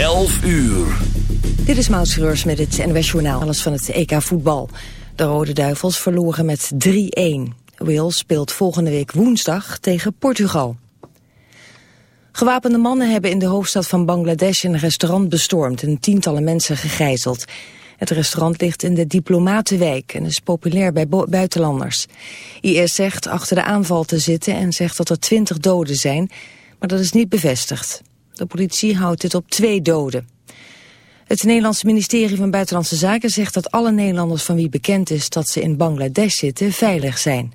11 uur. Dit is Maud met het NWS Journaal. Alles van het EK voetbal. De Rode Duivels verloren met 3-1. Wales speelt volgende week woensdag tegen Portugal. Gewapende mannen hebben in de hoofdstad van Bangladesh een restaurant bestormd en tientallen mensen gegijzeld. Het restaurant ligt in de Diplomatenwijk en is populair bij buitenlanders. IS zegt achter de aanval te zitten en zegt dat er twintig doden zijn, maar dat is niet bevestigd. De politie houdt dit op twee doden. Het Nederlandse ministerie van Buitenlandse Zaken zegt dat alle Nederlanders van wie bekend is dat ze in Bangladesh zitten veilig zijn.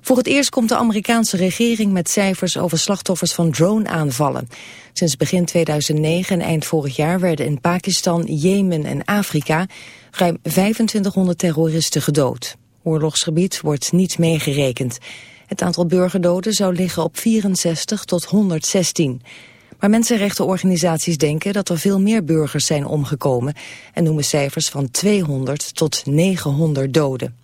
Voor het eerst komt de Amerikaanse regering met cijfers over slachtoffers van drone-aanvallen. Sinds begin 2009 en eind vorig jaar werden in Pakistan, Jemen en Afrika ruim 2500 terroristen gedood. Oorlogsgebied wordt niet meegerekend. Het aantal burgerdoden zou liggen op 64 tot 116. Maar mensenrechtenorganisaties denken dat er veel meer burgers zijn omgekomen... en noemen cijfers van 200 tot 900 doden.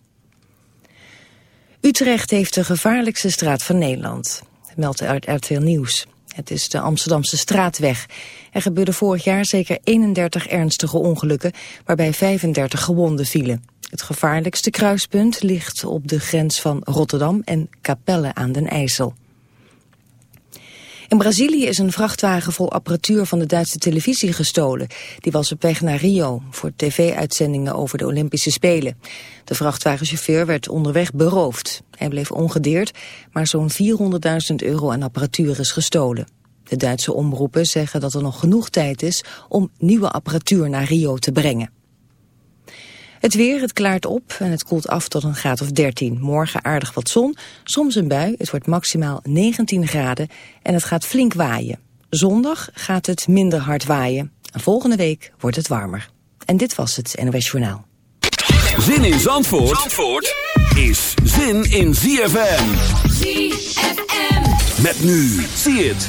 Utrecht heeft de gevaarlijkste straat van Nederland, meldt RTL Nieuws. Het is de Amsterdamse straatweg. Er gebeurde vorig jaar zeker 31 ernstige ongelukken, waarbij 35 gewonden vielen. Het gevaarlijkste kruispunt ligt op de grens van Rotterdam en Capelle aan den IJssel. In Brazilië is een vrachtwagen vol apparatuur van de Duitse televisie gestolen. Die was op weg naar Rio voor tv-uitzendingen over de Olympische Spelen. De vrachtwagenchauffeur werd onderweg beroofd. Hij bleef ongedeerd, maar zo'n 400.000 euro aan apparatuur is gestolen. De Duitse omroepen zeggen dat er nog genoeg tijd is om nieuwe apparatuur naar Rio te brengen. Het weer, het klaart op en het koelt af tot een graad of 13. Morgen aardig wat zon, soms een bui. Het wordt maximaal 19 graden en het gaat flink waaien. Zondag gaat het minder hard waaien. En volgende week wordt het warmer. En dit was het NOS Journaal. Zin in Zandvoort, Zandvoort is zin in ZFM. ZFM. Met nu, zie het.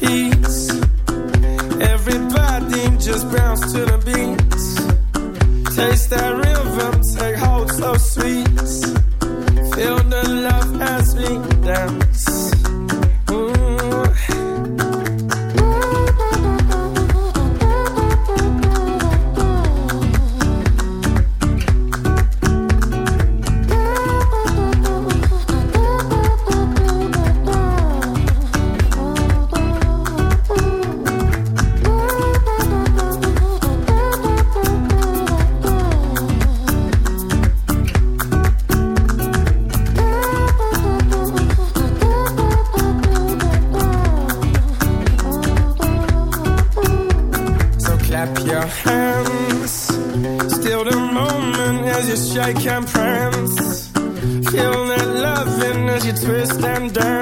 like I'm Prince. Feel that loving as you twist and dance.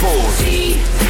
Zandvoort.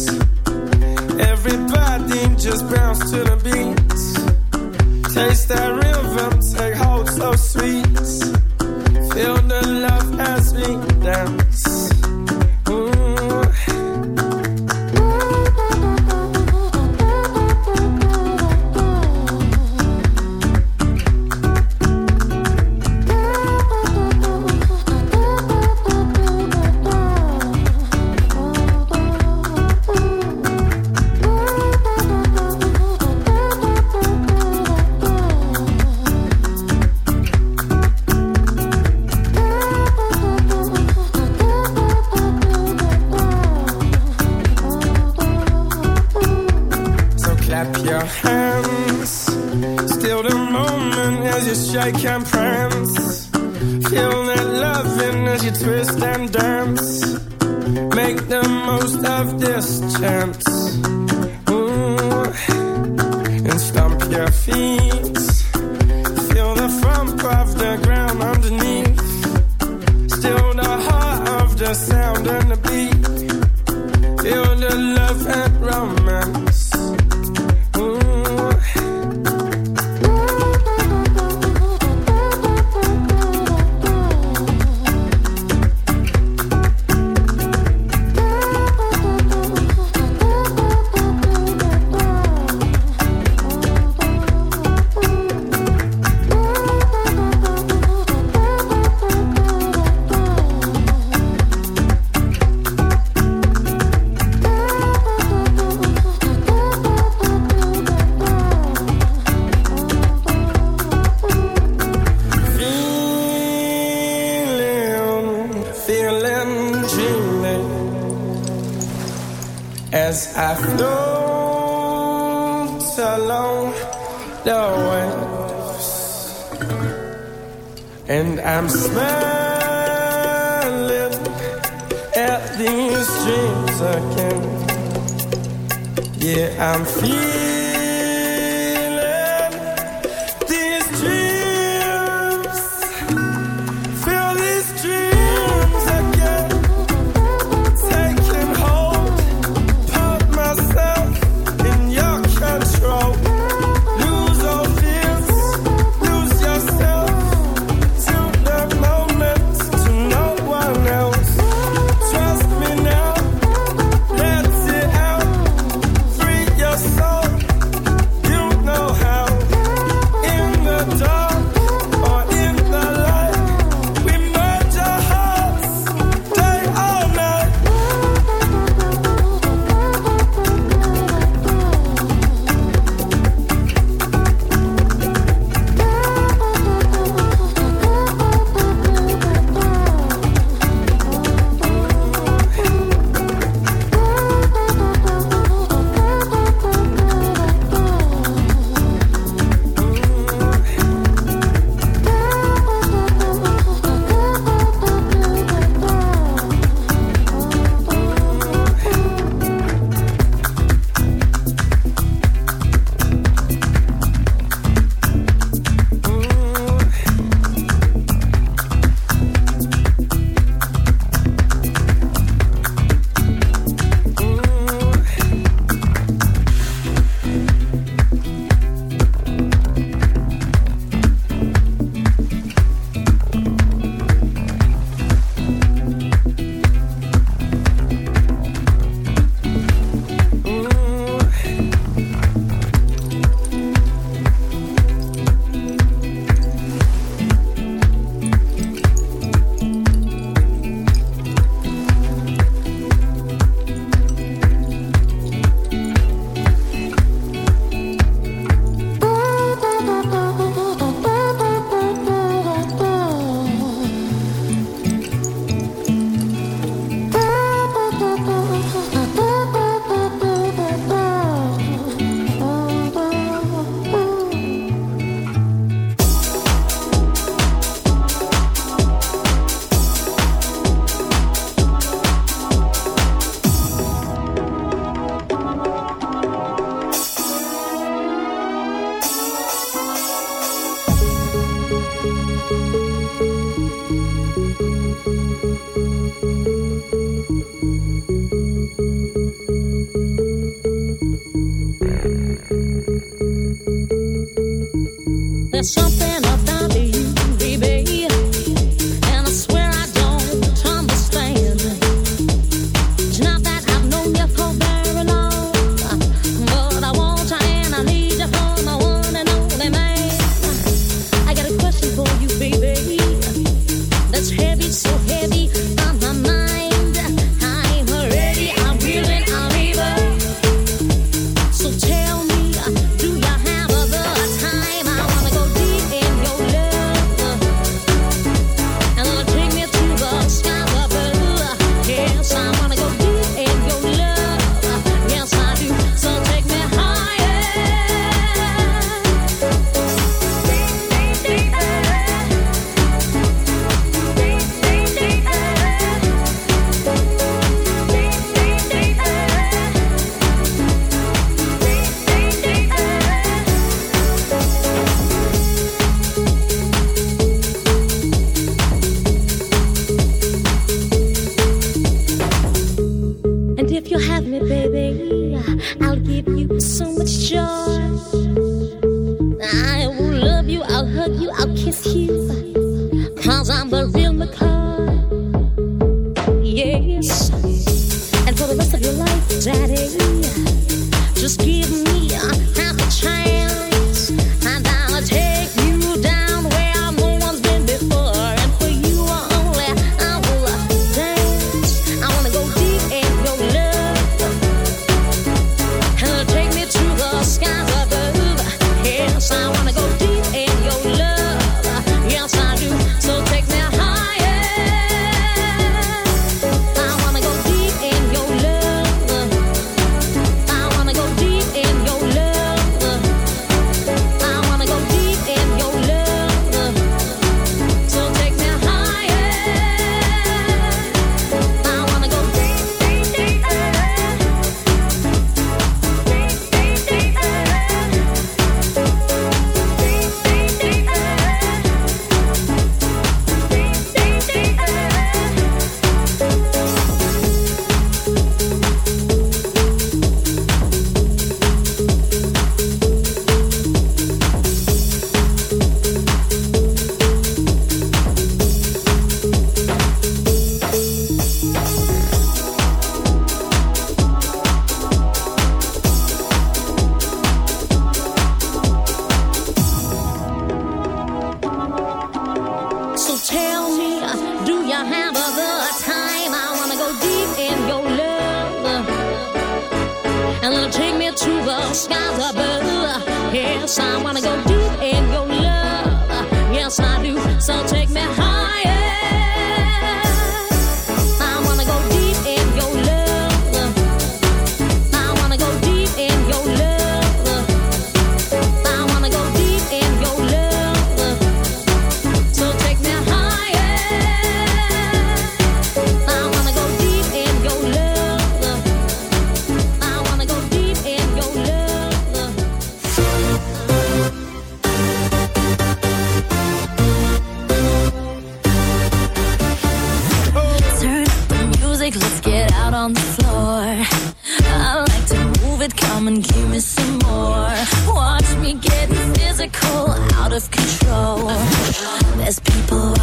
taste that real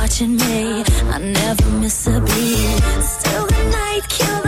watching me. I never miss a beat. Still the night killer.